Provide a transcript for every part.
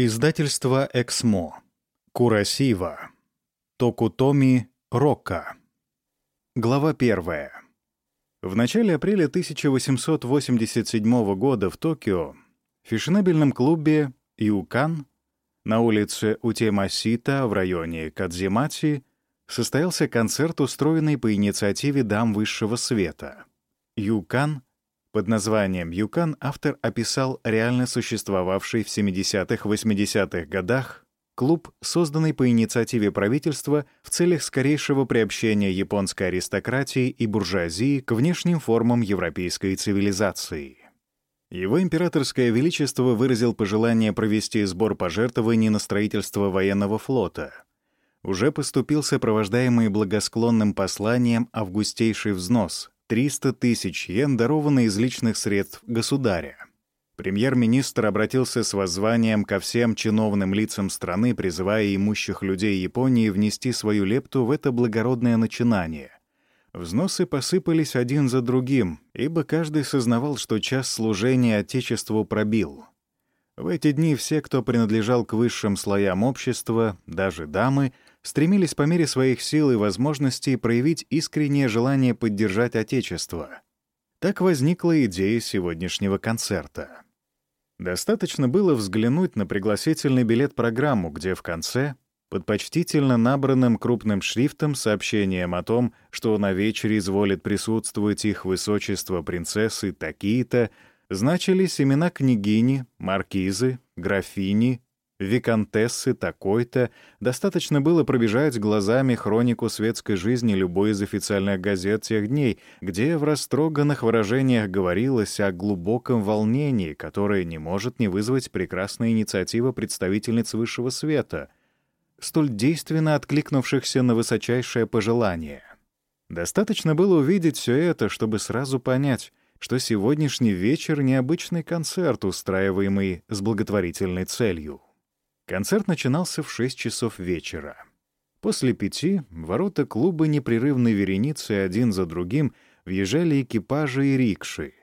Издательство «Эксмо». Курасива. Токутоми Рокка. Глава первая. В начале апреля 1887 года в Токио в фешенебельном клубе «Иукан» на улице Утемасита в районе Кадзимати состоялся концерт, устроенный по инициативе дам высшего света. «Юкан» Под названием «Юкан» автор описал реально существовавший в 70-80-х годах клуб, созданный по инициативе правительства в целях скорейшего приобщения японской аристократии и буржуазии к внешним формам европейской цивилизации. Его императорское величество выразил пожелание провести сбор пожертвований на строительство военного флота. Уже поступил сопровождаемый благосклонным посланием августейший взнос 300 тысяч йен, дарованные из личных средств государя. Премьер-министр обратился с воззванием ко всем чиновным лицам страны, призывая имущих людей Японии внести свою лепту в это благородное начинание. Взносы посыпались один за другим, ибо каждый сознавал, что час служения Отечеству пробил. В эти дни все, кто принадлежал к высшим слоям общества, даже дамы, стремились по мере своих сил и возможностей проявить искреннее желание поддержать Отечество. Так возникла идея сегодняшнего концерта. Достаточно было взглянуть на пригласительный билет-программу, где в конце, под почтительно набранным крупным шрифтом сообщением о том, что на вечере изволит присутствовать их высочество принцессы такие-то, значились имена княгини, маркизы, графини, виконтессы такой-то, достаточно было пробежать глазами хронику светской жизни любой из официальных газет тех дней, где в растроганных выражениях говорилось о глубоком волнении, которое не может не вызвать прекрасная инициатива представительниц высшего света, столь действенно откликнувшихся на высочайшее пожелание. Достаточно было увидеть все это, чтобы сразу понять, что сегодняшний вечер — необычный концерт, устраиваемый с благотворительной целью. Концерт начинался в 6 часов вечера. После пяти ворота клуба непрерывной вереницы один за другим въезжали экипажи и рикши.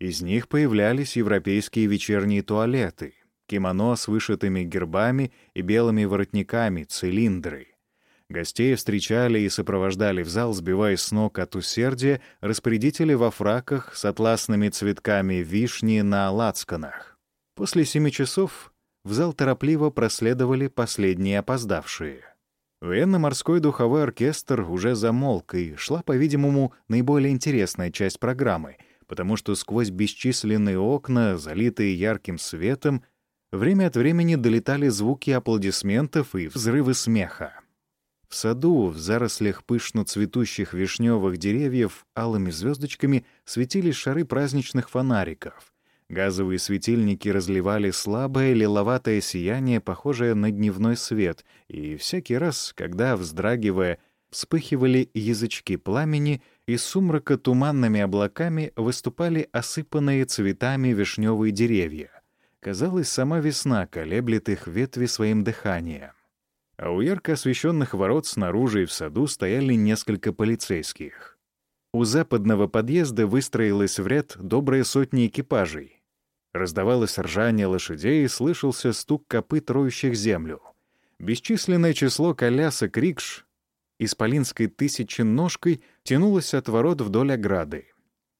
Из них появлялись европейские вечерние туалеты, кимоно с вышитыми гербами и белыми воротниками, цилиндры. Гостей встречали и сопровождали в зал, сбивая с ног от усердия, распорядители во фраках с атласными цветками вишни на лацканах. После семи часов в зал торопливо проследовали последние опоздавшие. Военно-морской духовой оркестр уже замолк, и шла, по-видимому, наиболее интересная часть программы, потому что сквозь бесчисленные окна, залитые ярким светом, время от времени долетали звуки аплодисментов и взрывы смеха. В саду, в зарослях пышно цветущих вишневых деревьев, алыми звездочками светились шары праздничных фонариков. Газовые светильники разливали слабое лиловатое сияние, похожее на дневной свет, и всякий раз, когда, вздрагивая, вспыхивали язычки пламени, из сумрака туманными облаками выступали осыпанные цветами вишневые деревья. Казалось, сама весна колеблет их ветви своим дыханием. А у ярко освещенных ворот снаружи и в саду стояли несколько полицейских. У западного подъезда выстроилась в ряд добрая сотня экипажей. Раздавалось ржание лошадей и слышался стук копыт роющих землю. Бесчисленное число колясок рикш исполинской тысяченожкой тянулось от ворот вдоль ограды.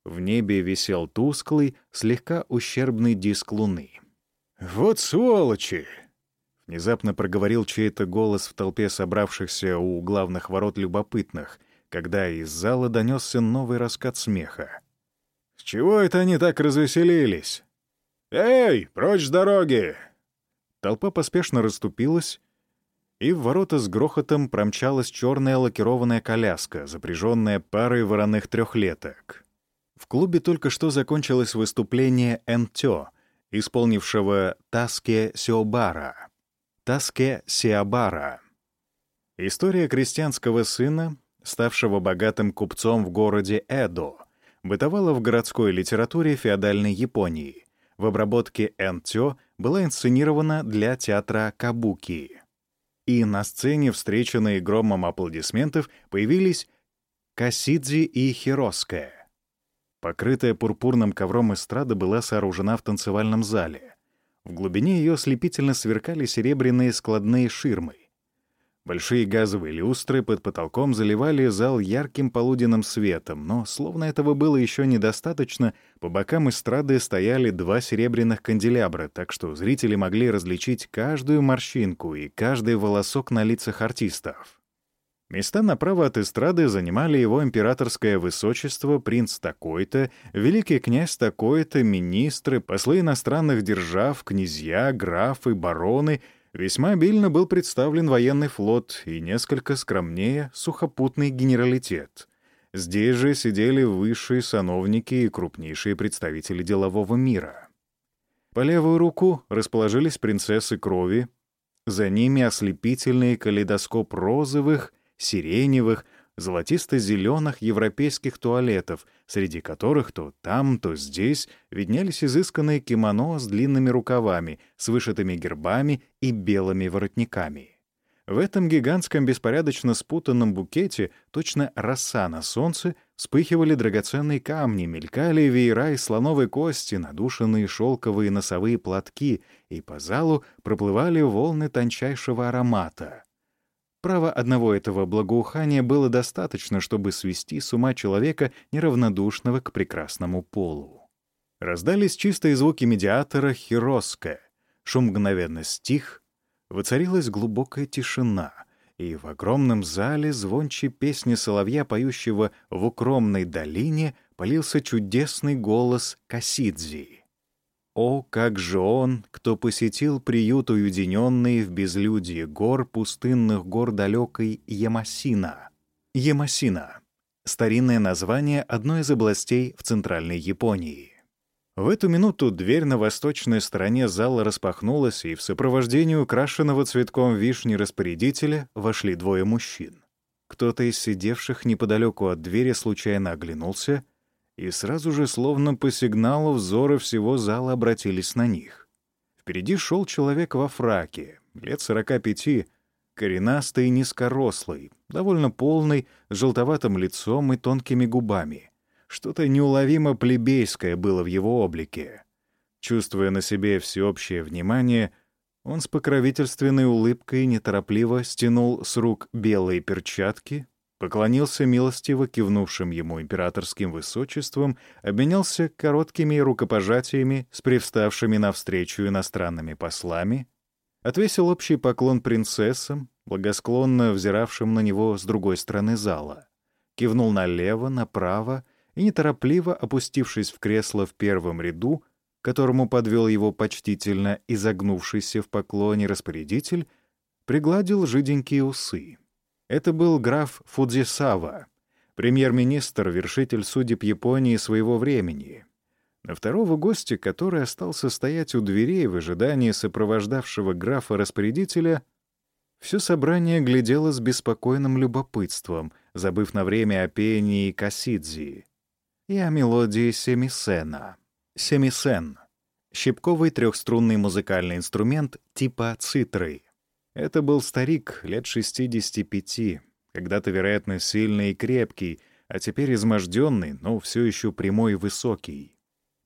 В небе висел тусклый, слегка ущербный диск луны. «Вот сволочи!» — внезапно проговорил чей-то голос в толпе собравшихся у главных ворот любопытных, когда из зала донесся новый раскат смеха. «С чего это они так развеселились? Эй, прочь с дороги!» Толпа поспешно расступилась, и в ворота с грохотом промчалась черная лакированная коляска, запряженная парой вороных трехлеток. В клубе только что закончилось выступление Энтё, исполнившего Таске Сиобара. Таске Сиабара. История крестьянского сына, ставшего богатым купцом в городе Эдо, бытовала в городской литературе феодальной Японии. В обработке Энтё была инсценирована для театра Кабуки. И на сцене, встреченные громом аплодисментов, появились Касидзи и Хироская. Покрытая пурпурным ковром эстрада была сооружена в танцевальном зале. В глубине ее слепительно сверкали серебряные складные ширмы. Большие газовые люстры под потолком заливали зал ярким полуденным светом, но, словно этого было еще недостаточно, по бокам эстрады стояли два серебряных канделябра, так что зрители могли различить каждую морщинку и каждый волосок на лицах артистов. Места направо от эстрады занимали его императорское высочество, принц такой-то, великий князь такой-то, министры, послы иностранных держав, князья, графы, бароны — Весьма обильно был представлен военный флот и несколько скромнее сухопутный генералитет. Здесь же сидели высшие сановники и крупнейшие представители делового мира. По левую руку расположились принцессы крови, за ними ослепительный калейдоскоп розовых, сиреневых, золотисто-зеленых европейских туалетов, среди которых то там, то здесь виднелись изысканные кимоно с длинными рукавами, с вышитыми гербами и белыми воротниками. В этом гигантском беспорядочно спутанном букете, точно роса на солнце, вспыхивали драгоценные камни, мелькали веера из слоновой кости, надушенные шелковые носовые платки, и по залу проплывали волны тончайшего аромата. Право одного этого благоухания было достаточно, чтобы свести с ума человека, неравнодушного к прекрасному полу. Раздались чистые звуки медиатора «Хироска». Шум мгновенно стих, воцарилась глубокая тишина, и в огромном зале звонче песни соловья, поющего в укромной долине, полился чудесный голос Касидзи. О, как же он, кто посетил приют уединенный в безлюдье гор, пустынных гор далекой Ямасина. Ямасина — старинное название одной из областей в Центральной Японии. В эту минуту дверь на восточной стороне зала распахнулась, и в сопровождении украшенного цветком вишни распорядителя вошли двое мужчин. Кто-то из сидевших неподалеку от двери случайно оглянулся — и сразу же, словно по сигналу, взоры всего зала обратились на них. Впереди шел человек во фраке, лет сорока пяти, коренастый и низкорослый, довольно полный, с желтоватым лицом и тонкими губами. Что-то неуловимо плебейское было в его облике. Чувствуя на себе всеобщее внимание, он с покровительственной улыбкой неторопливо стянул с рук белые перчатки, поклонился милостиво кивнувшим ему императорским высочеством, обменялся короткими рукопожатиями с привставшими навстречу иностранными послами, отвесил общий поклон принцессам, благосклонно взиравшим на него с другой стороны зала, кивнул налево, направо и, неторопливо опустившись в кресло в первом ряду, которому подвел его почтительно изогнувшийся в поклоне распорядитель, пригладил жиденькие усы. Это был граф Фудзисава, премьер-министр, вершитель судеб Японии своего времени. На второго гостя, который остался стоять у дверей в ожидании сопровождавшего графа-распорядителя, все собрание глядело с беспокойным любопытством, забыв на время о пении Касидзи и о мелодии семисена. Семисен — щипковый трехструнный музыкальный инструмент типа цитры — это был старик лет 65, когда-то, вероятно, сильный и крепкий, а теперь изможденный, но все еще прямой и высокий.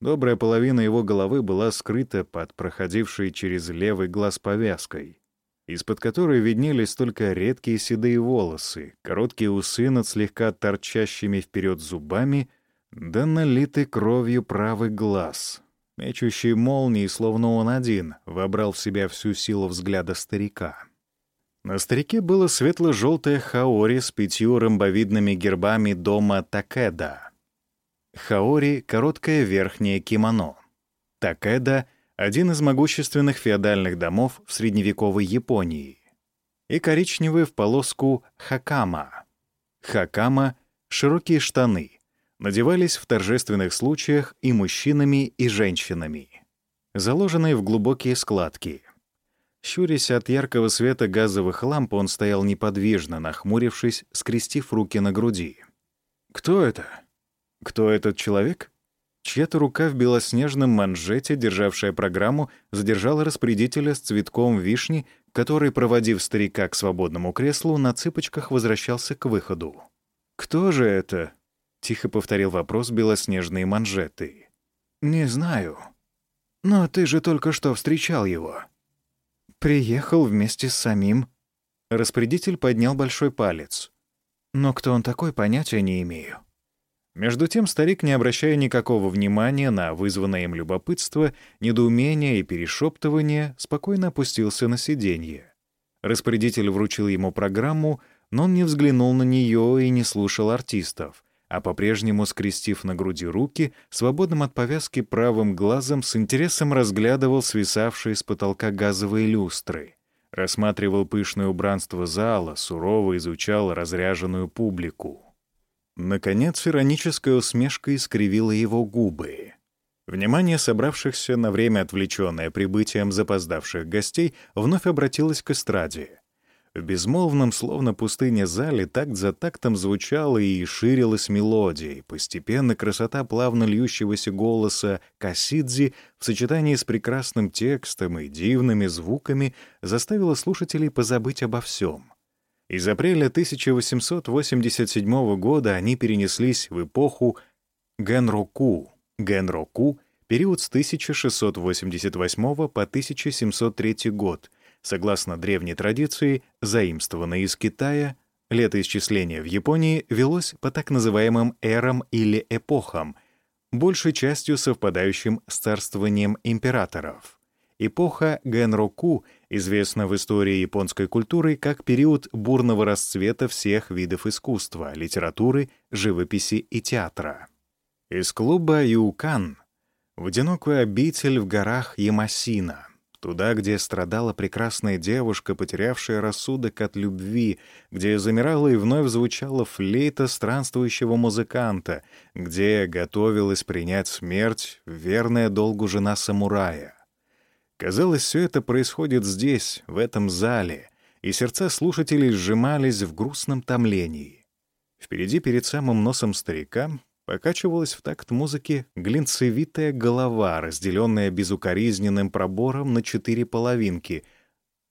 Добрая половина его головы была скрыта под проходившей через левый глаз повязкой, из-под которой виднелись только редкие седые волосы, короткие усы над слегка торчащими вперед зубами, да налитый кровью правый глаз — Мечущий молнии, словно он один, вобрал в себя всю силу взгляда старика. На старике было светло-желтое хаори с пятью ромбовидными гербами дома Такеда. Хаори — короткое верхнее кимоно. Такеда — один из могущественных феодальных домов в средневековой Японии. И коричневый в полоску хакама. Хакама — широкие штаны — надевались в торжественных случаях и мужчинами, и женщинами, заложенные в глубокие складки. Щурясь от яркого света газовых ламп, он стоял неподвижно, нахмурившись, скрестив руки на груди. «Кто это? Кто этот человек?» Чья-то рука в белоснежном манжете, державшая программу, задержала распорядителя с цветком вишни, который, проводив старика к свободному креслу, на цыпочках возвращался к выходу. «Кто же это?» — тихо повторил вопрос белоснежные манжеты. «Не знаю». «Но ты же только что встречал его». «Приехал вместе с самим». Распорядитель поднял большой палец. «Но кто он такой, понятия не имею». Между тем старик, не обращая никакого внимания на вызванное им любопытство, недоумение и перешептывание, спокойно опустился на сиденье. Распорядитель вручил ему программу, но он не взглянул на нее и не слушал артистов, а по-прежнему, скрестив на груди руки, свободным от повязки правым глазом с интересом разглядывал свисавшие с потолка газовые люстры, рассматривал пышное убранство зала, сурово изучал разряженную публику. Наконец, ироническая усмешка искривила его губы. Внимание собравшихся на время отвлеченное прибытием запоздавших гостей вновь обратилось к эстраде. В безмолвном, словно пустыне зале, такт за тактом звучала и ширилась мелодия, постепенно красота плавно льющегося голоса Кассидзи в сочетании с прекрасным текстом и дивными звуками заставила слушателей позабыть обо всем. Из апреля 1887 года они перенеслись в эпоху Генроку. Генроку — период с 1688 по 1703 год, согласно древней традиции, заимствованной из Китая, летоисчисление в Японии велось по так называемым эрам или эпохам, большей частью совпадающим с царствованием императоров. Эпоха Генроку известна в истории японской культуры как период бурного расцвета всех видов искусства, литературы, живописи и театра. Из клуба Юкан в одинокую обитель в горах Ямасина, туда, где страдала прекрасная девушка, потерявшая рассудок от любви, где замирала и вновь звучала флейта странствующего музыканта, где готовилась принять смерть верная долгу жена самурая. Казалось, все это происходит здесь, в этом зале, и сердца слушателей сжимались в грустном томлении. Впереди, перед самым носом старика, покачивалась в такт музыки глинцевитая голова, разделенная безукоризненным пробором на четыре половинки.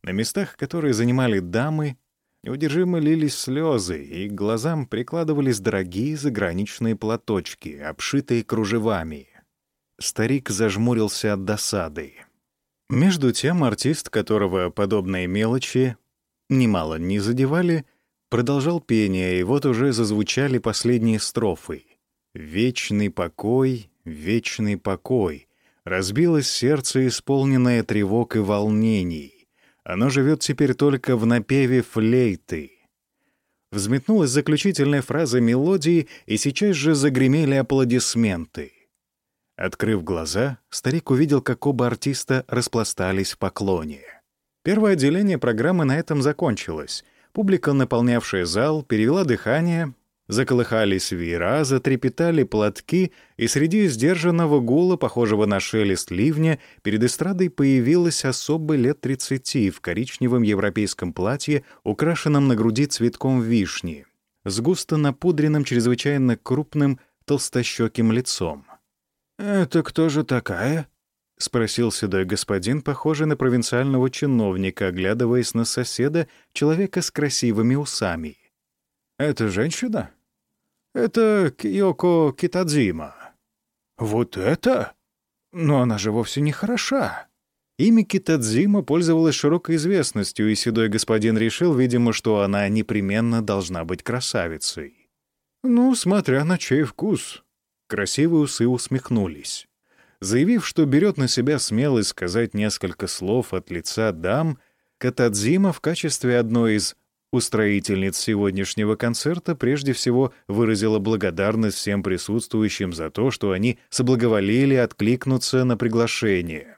На местах, которые занимали дамы, неудержимо лились слезы, и к глазам прикладывались дорогие заграничные платочки, обшитые кружевами. Старик зажмурился от досады. Между тем артист, которого подобные мелочи немало не задевали, продолжал пение, и вот уже зазвучали последние строфы. «Вечный покой, вечный покой». Разбилось сердце, исполненное тревог и волнений. Оно живет теперь только в напеве флейты. Взметнулась заключительная фраза мелодии, и сейчас же загремели аплодисменты. Открыв глаза, старик увидел, как оба артиста распластались в поклоне. Первое отделение программы на этом закончилось. Публика, наполнявшая зал, перевела дыхание, заколыхались веера, затрепетали платки, и среди сдержанного гула, похожего на шелест ливня, перед эстрадой появилась особа лет тридцати в коричневом европейском платье, украшенном на груди цветком вишни, с густо напудренным, чрезвычайно крупным, толстощеким лицом. «Это кто же такая?» — спросил седой господин, похожий на провинциального чиновника, оглядываясь на соседа, человека с красивыми усами. «Это женщина?» «Это Киоко Китадзима». «Вот это? Но она же вовсе не хороша». Имя Китадзима пользовалось широкой известностью, и седой господин решил, видимо, что она непременно должна быть красавицей. «Ну, смотря на чей вкус», Красивые усы усмехнулись. Заявив, что берет на себя смелость сказать несколько слов от лица дам, Катадзима в качестве одной из устроительниц сегодняшнего концерта прежде всего выразила благодарность всем присутствующим за то, что они соблаговолили откликнуться на приглашение.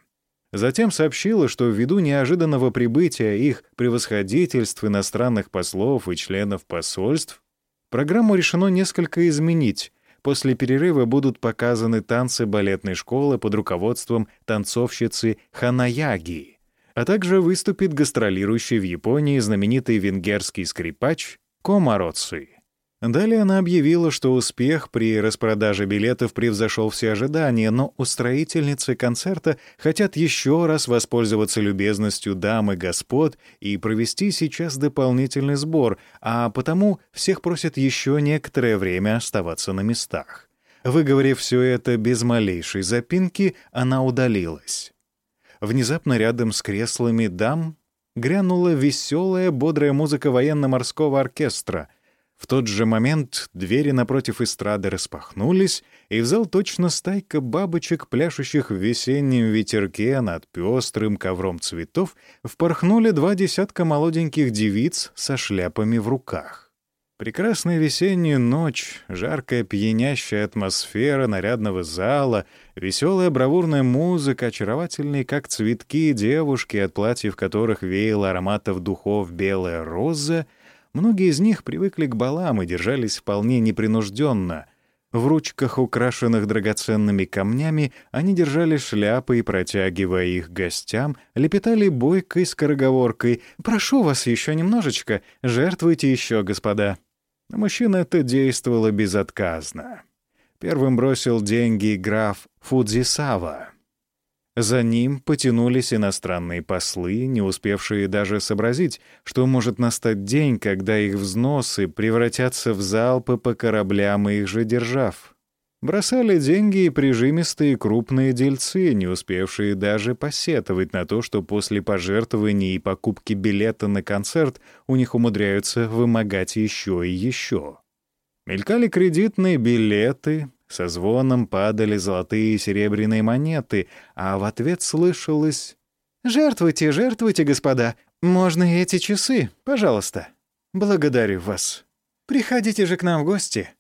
Затем сообщила, что ввиду неожиданного прибытия их превосходительств иностранных послов и членов посольств, программу решено несколько изменить, После перерыва будут показаны танцы балетной школы под руководством танцовщицы Ханаяги, а также выступит гастролирующий в Японии знаменитый венгерский скрипач Комароци. Далее она объявила, что успех при распродаже билетов превзошел все ожидания, но устроительницы концерта хотят еще раз воспользоваться любезностью дам и господ и провести сейчас дополнительный сбор, а потому всех просят еще некоторое время оставаться на местах. Выговорив все это без малейшей запинки, она удалилась. Внезапно рядом с креслами дам грянула веселая, бодрая музыка военно-морского оркестра. В тот же момент двери напротив эстрады распахнулись, и в зал точно стайка бабочек, пляшущих в весеннем ветерке над пестрым ковром цветов, впорхнули два десятка молоденьких девиц со шляпами в руках. Прекрасная весенняя ночь, жаркая пьянящая атмосфера нарядного зала, веселая бравурная музыка, очаровательные, как цветки, девушки, от платьев которых веяло ароматов духов белая роза, многие из них привыкли к балам и держались вполне непринужденно. В ручках, украшенных драгоценными камнями, они держали шляпы и, протягивая их гостям, лепетали бойкой скороговоркой «Прошу вас еще немножечко, жертвуйте еще, господа». На мужчин это действовало безотказно. Первым бросил деньги граф Фудзисава. За ним потянулись иностранные послы, не успевшие даже сообразить, что может настать день, когда их взносы превратятся в залпы по кораблям их же держав. Бросали деньги и прижимистые крупные дельцы, не успевшие даже посетовать на то, что после пожертвований и покупки билета на концерт у них умудряются вымогать еще и еще. Мелькали кредитные билеты, со звоном падали золотые и серебряные монеты, а в ответ слышалось «Жертвуйте, жертвуйте, господа, можно и эти часы, пожалуйста. Благодарю вас. Приходите же к нам в гости».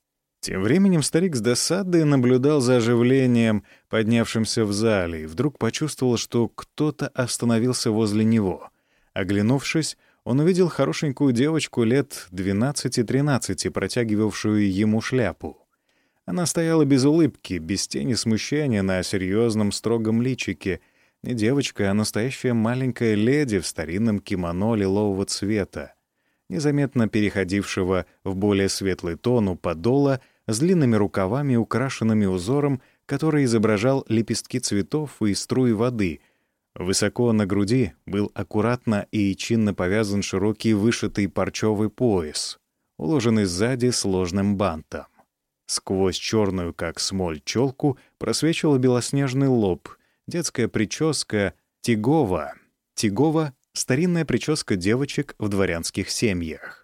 Тем временем старик с досадой наблюдал за оживлением, поднявшимся в зале, и вдруг почувствовал, что кто-то остановился возле него. Оглянувшись, он увидел хорошенькую девочку лет 12-13, протягивавшую ему шляпу. Она стояла без улыбки, без тени смущения на серьезном строгом личике. Не девочка, а настоящая маленькая леди в старинном кимоно лилового цвета незаметно переходившего в более светлый тон у подола с длинными рукавами, украшенными узором, который изображал лепестки цветов и струи воды. Высоко на груди был аккуратно и чинно повязан широкий вышитый парчевый пояс, уложенный сзади сложным бантом. Сквозь черную, как смоль, челку просвечивал белоснежный лоб, детская прическа Тигова. Тигова — старинная прическа девочек в дворянских семьях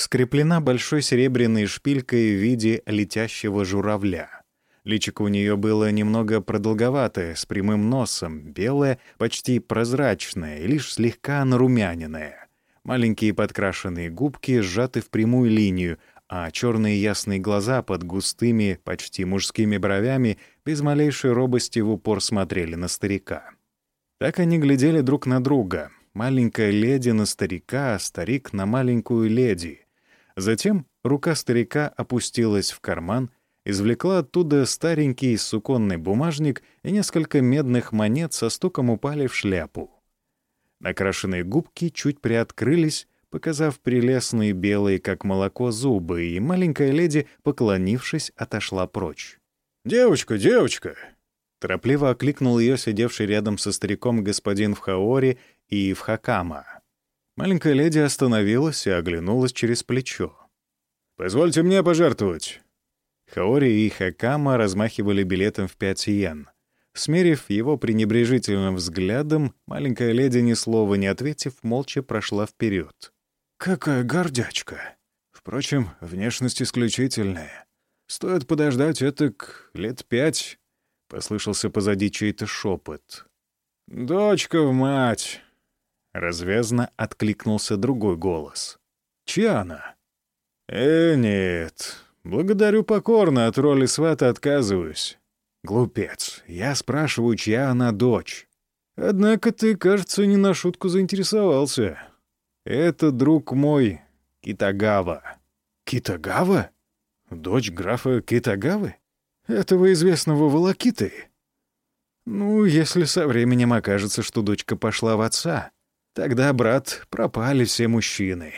скреплена большой серебряной шпилькой в виде летящего журавля. Личико у нее было немного продолговатое, с прямым носом, белое, почти прозрачное и лишь слегка нарумяненное. Маленькие подкрашенные губки сжаты в прямую линию, а черные ясные глаза под густыми, почти мужскими бровями без малейшей робости в упор смотрели на старика. Так они глядели друг на друга. Маленькая леди на старика, а старик на маленькую леди. Затем рука старика опустилась в карман, извлекла оттуда старенький суконный бумажник и несколько медных монет со стуком упали в шляпу. Накрашенные губки чуть приоткрылись, показав прелестные белые, как молоко, зубы, и маленькая леди, поклонившись, отошла прочь. «Девочка, девочка!» Торопливо окликнул ее сидевший рядом со стариком господин в Хаоре и в Хакама. Маленькая леди остановилась и оглянулась через плечо. «Позвольте мне пожертвовать». Хаори и Хакама размахивали билетом в пять йен. Смерив его пренебрежительным взглядом, маленькая леди, ни слова не ответив, молча прошла вперед. «Какая гордячка! Впрочем, внешность исключительная. Стоит подождать этак лет пять», — послышался позади чей-то шепот. «Дочка в мать!» Развязно откликнулся другой голос. «Чья она?» «Э, нет. Благодарю покорно, от роли свата отказываюсь. Глупец. Я спрашиваю, чья она дочь. Однако ты, кажется, не на шутку заинтересовался. Это друг мой, Китагава». «Китагава? Дочь графа Китагавы? Этого известного волокиты?» «Ну, если со временем окажется, что дочка пошла в отца, Тогда, брат, пропали все мужчины.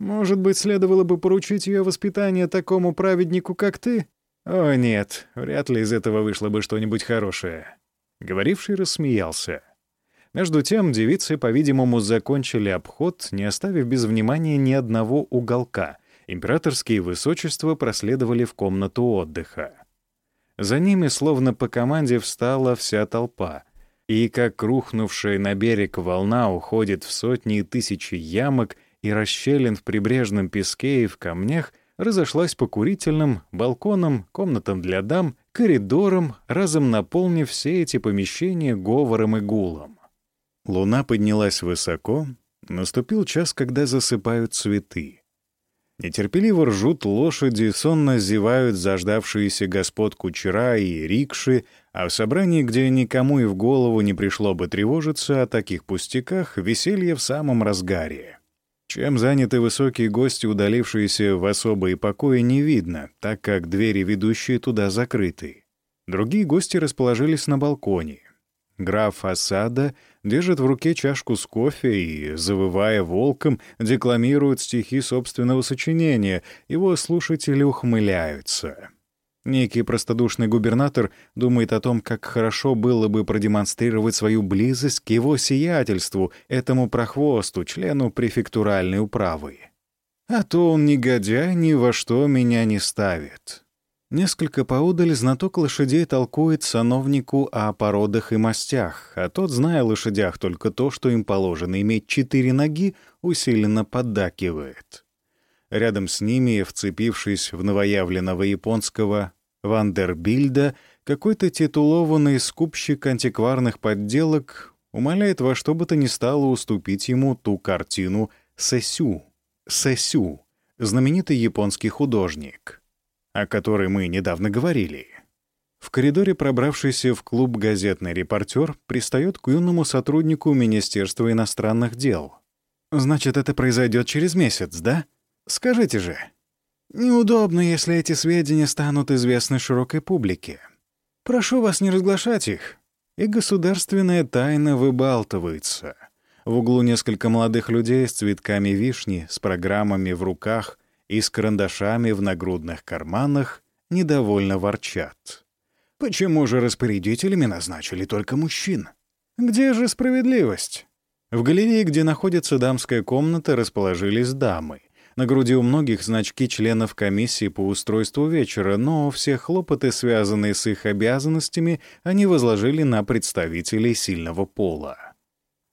Может быть, следовало бы поручить ее воспитание такому праведнику, как ты? О, нет, вряд ли из этого вышло бы что-нибудь хорошее. Говоривший рассмеялся. Между тем девицы, по-видимому, закончили обход, не оставив без внимания ни одного уголка. Императорские высочества проследовали в комнату отдыха. За ними, словно по команде, встала вся толпа. И как рухнувшая на берег волна уходит в сотни и тысячи ямок и расщелин в прибрежном песке и в камнях, разошлась по курительным, балконам, комнатам для дам, коридорам, разом наполнив все эти помещения говором и гулом. Луна поднялась высоко, наступил час, когда засыпают цветы. Нетерпеливо ржут лошади, сонно зевают заждавшиеся господ кучера и рикши, а в собрании, где никому и в голову не пришло бы тревожиться о таких пустяках, веселье в самом разгаре. Чем заняты высокие гости, удалившиеся в особые покои, не видно, так как двери, ведущие туда, закрыты. Другие гости расположились на балконе. Граф Асада держит в руке чашку с кофе и, завывая волком, декламирует стихи собственного сочинения. Его слушатели ухмыляются. Некий простодушный губернатор думает о том, как хорошо было бы продемонстрировать свою близость к его сиятельству, этому прохвосту, члену префектуральной управы. А то он, негодяй, ни во что меня не ставит. Несколько поудаль знаток лошадей толкует сановнику о породах и мастях, а тот, зная о лошадях только то, что им положено иметь четыре ноги, усиленно поддакивает. Рядом с ними, вцепившись в новоявленного японского Вандербильда, какой-то титулованный скупщик антикварных подделок умоляет во что бы то ни стало уступить ему ту картину Сэсю. Сэсю — знаменитый японский художник — о которой мы недавно говорили. В коридоре пробравшийся в клуб газетный репортер пристает к юному сотруднику Министерства иностранных дел. «Значит, это произойдет через месяц, да? Скажите же». «Неудобно, если эти сведения станут известны широкой публике. Прошу вас не разглашать их». И государственная тайна выбалтывается. В углу несколько молодых людей с цветками вишни, с программами в руках — и с карандашами в нагрудных карманах недовольно ворчат. «Почему же распорядителями назначили только мужчин? Где же справедливость?» В галерее, где находится дамская комната, расположились дамы. На груди у многих значки членов комиссии по устройству вечера, но все хлопоты, связанные с их обязанностями, они возложили на представителей сильного пола.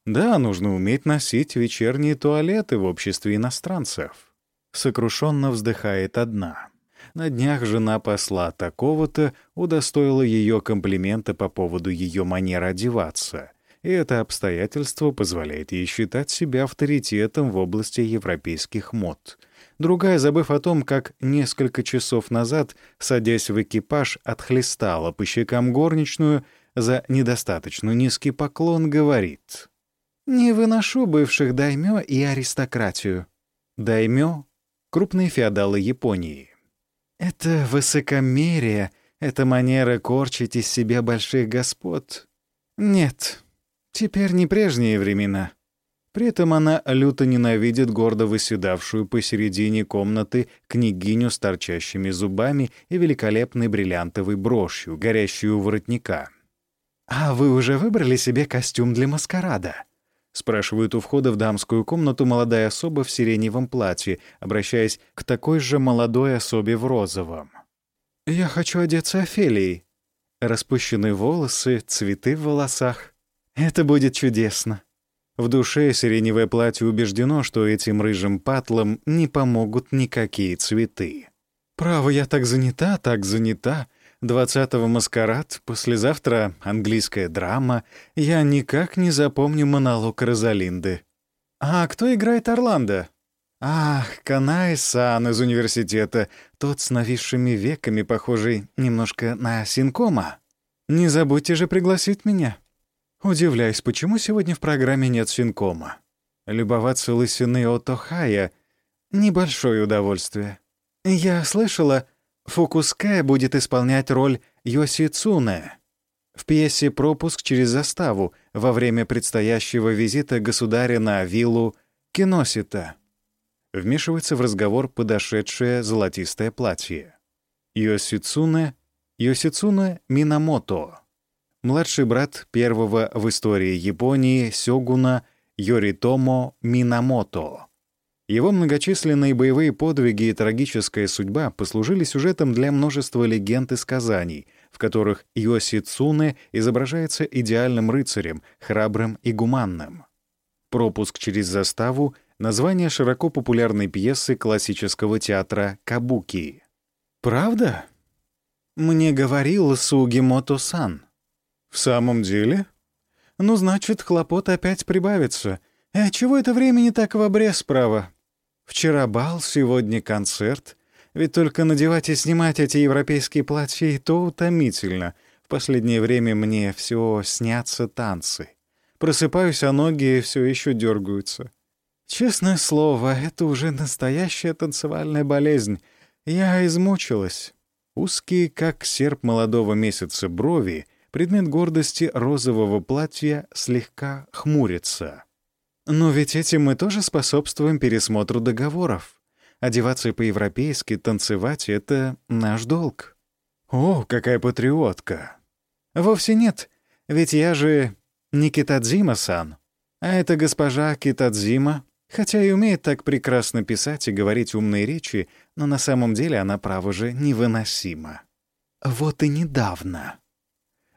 Да, нужно уметь носить вечерние туалеты в обществе иностранцев сокрушенно вздыхает одна. На днях жена посла такого-то удостоила ее комплимента по поводу ее манеры одеваться, и это обстоятельство позволяет ей считать себя авторитетом в области европейских мод. Другая, забыв о том, как несколько часов назад, садясь в экипаж, отхлестала по щекам горничную за недостаточно низкий поклон, говорит «Не выношу бывших даймё и аристократию». Даймё крупные феодалы Японии. Это высокомерие, это манера корчить из себя больших господ. Нет, теперь не прежние времена. При этом она люто ненавидит гордо выседавшую посередине комнаты княгиню с торчащими зубами и великолепной бриллиантовой брошью, горящую у воротника. «А вы уже выбрали себе костюм для маскарада?» Спрашивает у входа в дамскую комнату молодая особа в сиреневом платье, обращаясь к такой же молодой особе в розовом. «Я хочу одеться Офелией. Распущенные волосы, цветы в волосах. Это будет чудесно». В душе сиреневое платье убеждено, что этим рыжим патлам не помогут никакие цветы. «Право, я так занята, так занята. 20-го маскарад, послезавтра английская драма. Я никак не запомню монолог Розалинды. А кто играет Орландо? Ах, Канай-сан из университета, тот с нависшими веками, похожий немножко на Синкома. Не забудьте же пригласить меня. Удивляюсь, почему сегодня в программе нет Синкома. Любоваться лысины Отохая — небольшое удовольствие. Я слышала, Фукуская будет исполнять роль Йоси Цуне в пьесе «Пропуск через заставу» во время предстоящего визита государя на виллу Киносита. Вмешивается в разговор подошедшее золотистое платье. Йосицуне, Йосицуне Минамото, младший брат первого в истории Японии сёгуна Йоритомо Минамото. Его многочисленные боевые подвиги и трагическая судьба послужили сюжетом для множества легенд и сказаний, в которых Йоси Цуне изображается идеальным рыцарем, храбрым и гуманным. «Пропуск через заставу» — название широко популярной пьесы классического театра «Кабуки». «Правда?» «Мне говорил Сугимото-сан». «В самом деле?» «Ну, значит, хлопот опять прибавится. А чего это времени так в обрез, право? Вчера бал, сегодня концерт. Ведь только надевать и снимать эти европейские платья и то утомительно. В последнее время мне все снятся танцы. Просыпаюсь, а ноги все еще дергаются. Честное слово, это уже настоящая танцевальная болезнь. Я измучилась. Узкие, как серп молодого месяца, брови, предмет гордости розового платья, слегка хмурятся. Но ведь этим мы тоже способствуем пересмотру договоров. Одеваться по-европейски, танцевать — это наш долг. О, какая патриотка! Вовсе нет, ведь я же не Китадзима-сан, а это госпожа Китадзима, хотя и умеет так прекрасно писать и говорить умные речи, но на самом деле она, право же, невыносима. Вот и недавно.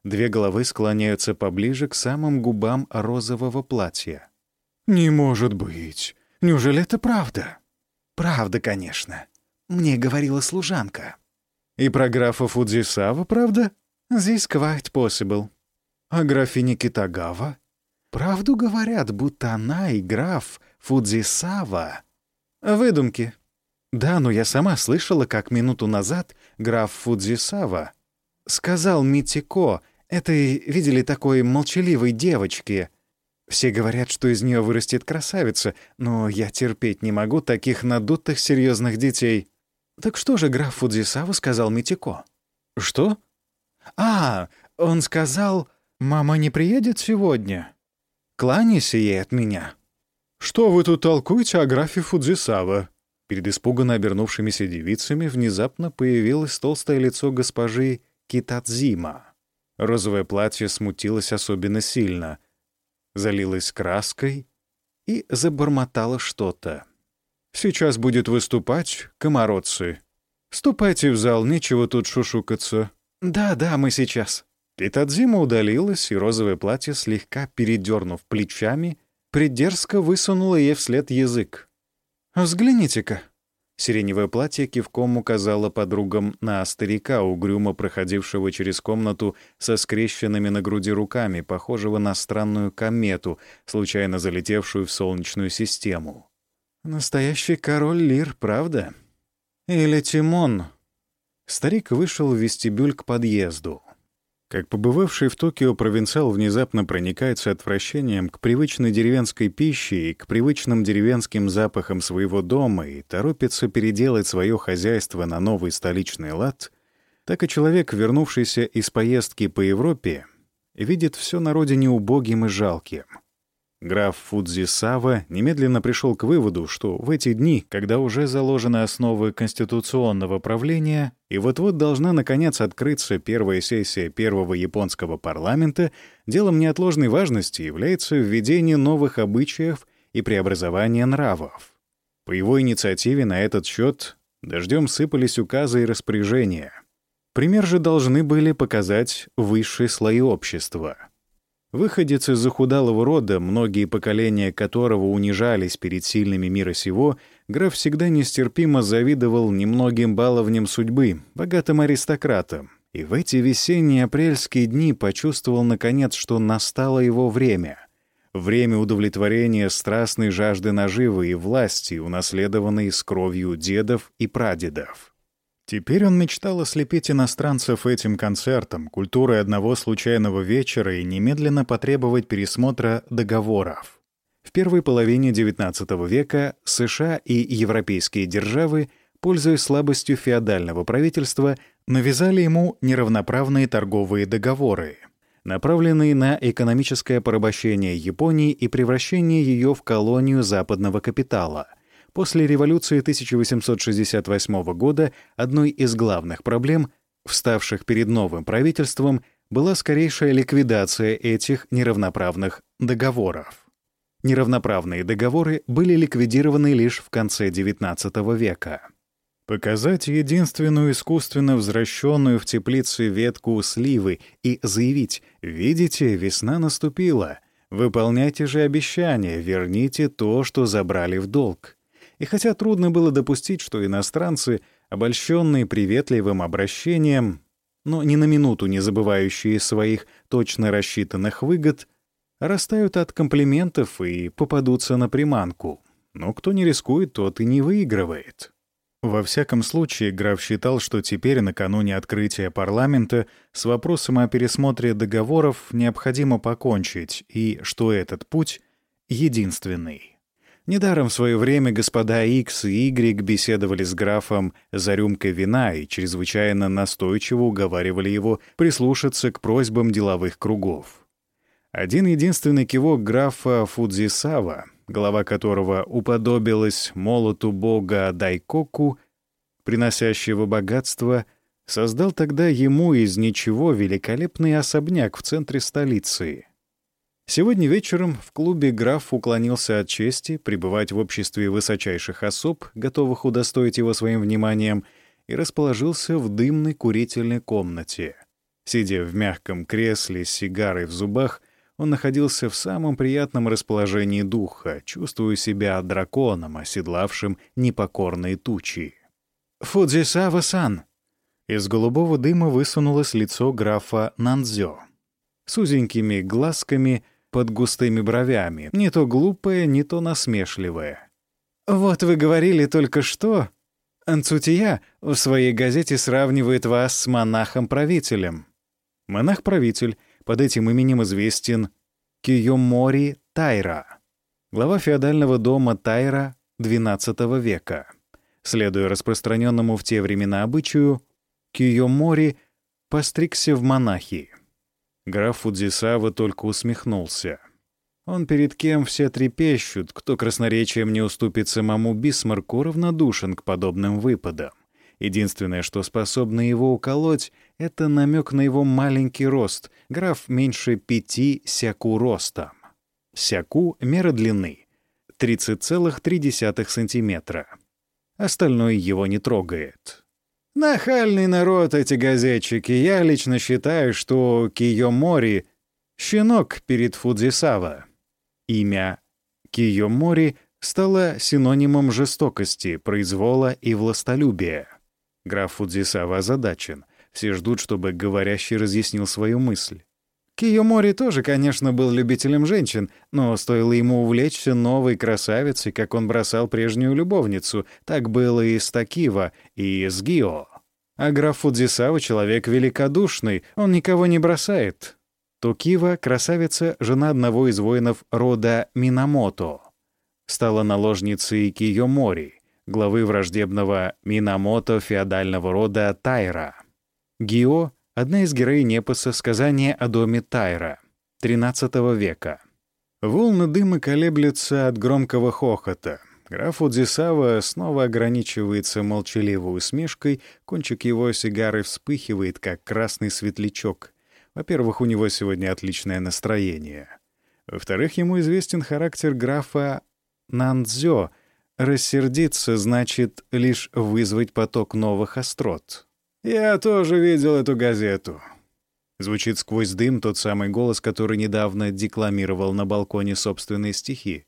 Две головы склоняются поближе к самым губам розового платья. «Не может быть! Неужели это правда?» «Правда, конечно. Мне говорила служанка». «И про графа Фудзисава, правда?» «Здесь quite possible». «А графиня Китагава?» «Правду говорят, будто она и граф Фудзисава». «Выдумки». «Да, но я сама слышала, как минуту назад граф Фудзисава сказал Митико, этой, видели, такой молчаливой девочке, все говорят, что из нее вырастет красавица, но я терпеть не могу таких надутых серьезных детей. Так что же граф Фудзисава сказал Митико? Что? А, он сказал, мама не приедет сегодня. Кланяйся ей от меня. Что вы тут толкуете о графе Фудзисава? Перед испуганно обернувшимися девицами внезапно появилось толстое лицо госпожи Китадзима. Розовое платье смутилось особенно сильно — залилась краской и забормотала что-то. «Сейчас будет выступать комародцы. Ступайте в зал, нечего тут шушукаться». «Да, да, мы сейчас». Питадзима удалилась, и розовое платье, слегка передернув плечами, придерзко высунула ей вслед язык. «Взгляните-ка», Сиреневое платье кивком указало подругам на старика, угрюмо проходившего через комнату со скрещенными на груди руками, похожего на странную комету, случайно залетевшую в Солнечную систему. «Настоящий король Лир, правда? Или Тимон?» Старик вышел в вестибюль к подъезду. Как побывавший в Токио провинциал внезапно проникается отвращением к привычной деревенской пище и к привычным деревенским запахам своего дома и торопится переделать свое хозяйство на новый столичный лад, так и человек, вернувшийся из поездки по Европе, видит все на родине убогим и жалким — Граф Фудзисава немедленно пришел к выводу, что в эти дни, когда уже заложены основы конституционного правления и вот-вот должна наконец открыться первая сессия первого японского парламента, делом неотложной важности является введение новых обычаев и преобразование нравов. По его инициативе на этот счет дождем сыпались указы и распоряжения. Пример же должны были показать высшие слои общества — Выходец из захудалого рода, многие поколения которого унижались перед сильными мира сего, граф всегда нестерпимо завидовал немногим баловням судьбы, богатым аристократам. И в эти весенние апрельские дни почувствовал, наконец, что настало его время. Время удовлетворения страстной жажды наживы и власти, унаследованной с кровью дедов и прадедов. Теперь он мечтал ослепить иностранцев этим концертом, культурой одного случайного вечера и немедленно потребовать пересмотра договоров. В первой половине XIX века США и европейские державы, пользуясь слабостью феодального правительства, навязали ему неравноправные торговые договоры, направленные на экономическое порабощение Японии и превращение ее в колонию западного капитала — После революции 1868 года одной из главных проблем, вставших перед новым правительством, была скорейшая ликвидация этих неравноправных договоров. Неравноправные договоры были ликвидированы лишь в конце XIX века. Показать единственную искусственно взращенную в теплице ветку сливы и заявить «Видите, весна наступила. Выполняйте же обещание, верните то, что забрали в долг». И хотя трудно было допустить, что иностранцы, обольщенные приветливым обращением, но ни на минуту не забывающие своих точно рассчитанных выгод, растают от комплиментов и попадутся на приманку. Но кто не рискует, тот и не выигрывает. Во всяком случае, граф считал, что теперь, накануне открытия парламента, с вопросом о пересмотре договоров необходимо покончить, и что этот путь — единственный. Недаром в свое время господа Икс и Y беседовали с графом за рюмкой вина и чрезвычайно настойчиво уговаривали его прислушаться к просьбам деловых кругов. Один единственный кивок графа Фудзисава — голова которого уподобилась молоту бога Дайкоку, приносящего богатство, создал тогда ему из ничего великолепный особняк в центре столицы. Сегодня вечером в клубе граф уклонился от чести пребывать в обществе высочайших особ, готовых удостоить его своим вниманием, и расположился в дымной курительной комнате. Сидя в мягком кресле с сигарой в зубах, он находился в самом приятном расположении духа, чувствуя себя драконом, оседлавшим непокорные тучи. «Фудзисава-сан!» Из голубого дыма высунулось лицо графа Нанзё. С узенькими глазками под густыми бровями, не то глупое, не то насмешливое. «Вот вы говорили только что...» Анцутия в своей газете сравнивает вас с монахом-правителем. Монах-правитель под этим именем известен Киомори Тайра, глава феодального дома Тайра XII века. Следуя распространенному в те времена обычаю, Киомори постригся в монахи. Граф Фудзисава только усмехнулся. Он перед кем все трепещут, кто красноречием не уступит самому Бисмарку, равнодушен к подобным выпадам. Единственное, что способно его уколоть, это намек на его маленький рост. Граф меньше пяти сяку ростом. Сяку — мера длины — 30,3 сантиметра. Остальное его не трогает. Нахальный народ эти газетчики. Я лично считаю, что Киомори — щенок перед Фудзисава. Имя Киомори стало синонимом жестокости, произвола и властолюбия. Граф Фудзисава озадачен. Все ждут, чтобы говорящий разъяснил свою мысль. Киомори тоже, конечно, был любителем женщин, но стоило ему увлечься новой красавицей, как он бросал прежнюю любовницу. Так было и с Такива, и с Гио. А граф Фудзисава — человек великодушный, он никого не бросает. Токива — красавица, жена одного из воинов рода Минамото. Стала наложницей Киомори главы враждебного Минамото феодального рода Тайра. Гио — одна из героинь эпоса «Сказание о доме Тайра» XIII века. Волны дыма колеблются от громкого хохота. Граф Удзисава снова ограничивается молчаливой усмешкой, кончик его сигары вспыхивает, как красный светлячок. Во-первых, у него сегодня отличное настроение. Во-вторых, ему известен характер графа Нандзё, Рассердиться значит лишь вызвать поток новых острот. «Я тоже видел эту газету». Звучит сквозь дым тот самый голос, который недавно декламировал на балконе собственные стихи.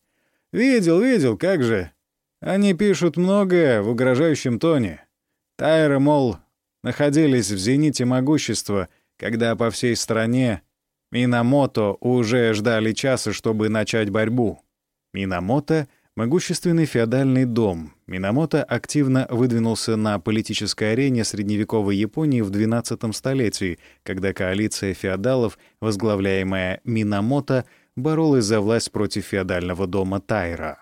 «Видел, видел, как же. Они пишут многое в угрожающем тоне. Тайры, мол, находились в зените могущества, когда по всей стране Минамото уже ждали часа, чтобы начать борьбу. Минамото — Могущественный феодальный дом Минамото активно выдвинулся на политической арене средневековой Японии в XII столетии, когда коалиция феодалов, возглавляемая Минамото, боролась за власть против феодального дома Тайра.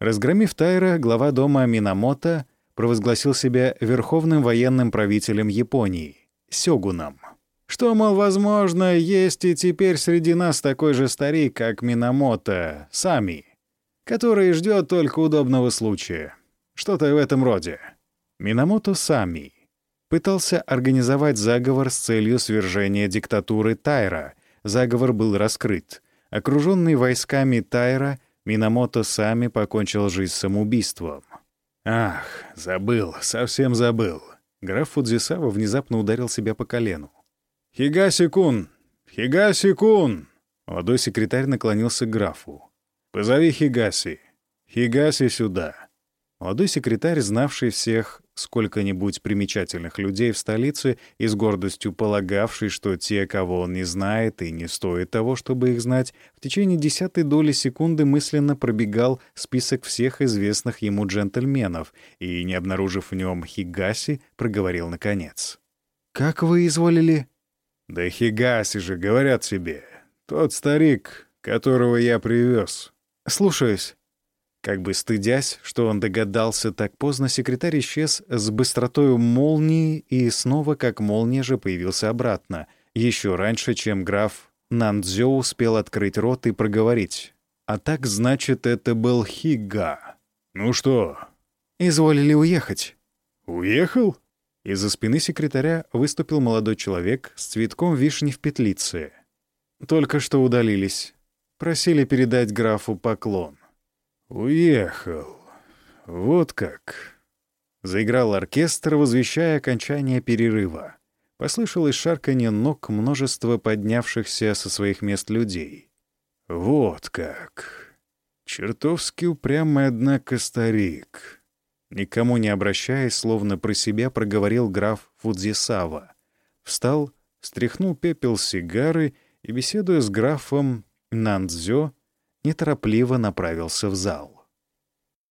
Разгромив Тайра, глава дома Минамото провозгласил себя верховным военным правителем Японии, сёгуном. Что, мол, возможно, есть и теперь среди нас такой же старик, как Минамото, Сами — который ждет только удобного случая. Что-то в этом роде. Минамото Сами пытался организовать заговор с целью свержения диктатуры Тайра. Заговор был раскрыт. Окруженный войсками Тайра, Минамото Сами покончил жизнь самоубийством. Ах, забыл, совсем забыл. Граф Фудзисава внезапно ударил себя по колену. «Хигаси-кун! Хигаси-кун!» Молодой секретарь наклонился к графу. «Позови Хигаси. Хигаси сюда». Молодой секретарь, знавший всех сколько-нибудь примечательных людей в столице и с гордостью полагавший, что те, кого он не знает и не стоит того, чтобы их знать, в течение десятой доли секунды мысленно пробегал список всех известных ему джентльменов и, не обнаружив в нем Хигаси, проговорил наконец. «Как вы изволили?» «Да Хигаси же, говорят тебе. Тот старик, которого я привез». «Слушаюсь». Как бы стыдясь, что он догадался так поздно, секретарь исчез с быстротой молнии и снова, как молния же, появился обратно, еще раньше, чем граф Нандзё успел открыть рот и проговорить. «А так, значит, это был Хига. Ну что?» «Изволили уехать». «Уехал?» Из-за спины секретаря выступил молодой человек с цветком вишни в петлице. Только что удалились. Просили передать графу поклон. «Уехал. Вот как». Заиграл оркестр, возвещая окончание перерыва. Послышалось шарканье ног множества поднявшихся со своих мест людей. «Вот как. Чертовски упрямый, однако, старик». Никому не обращаясь, словно про себя проговорил граф Фудзисава. Встал, стряхнул пепел сигары и, беседуя с графом Нандзё, неторопливо направился в зал.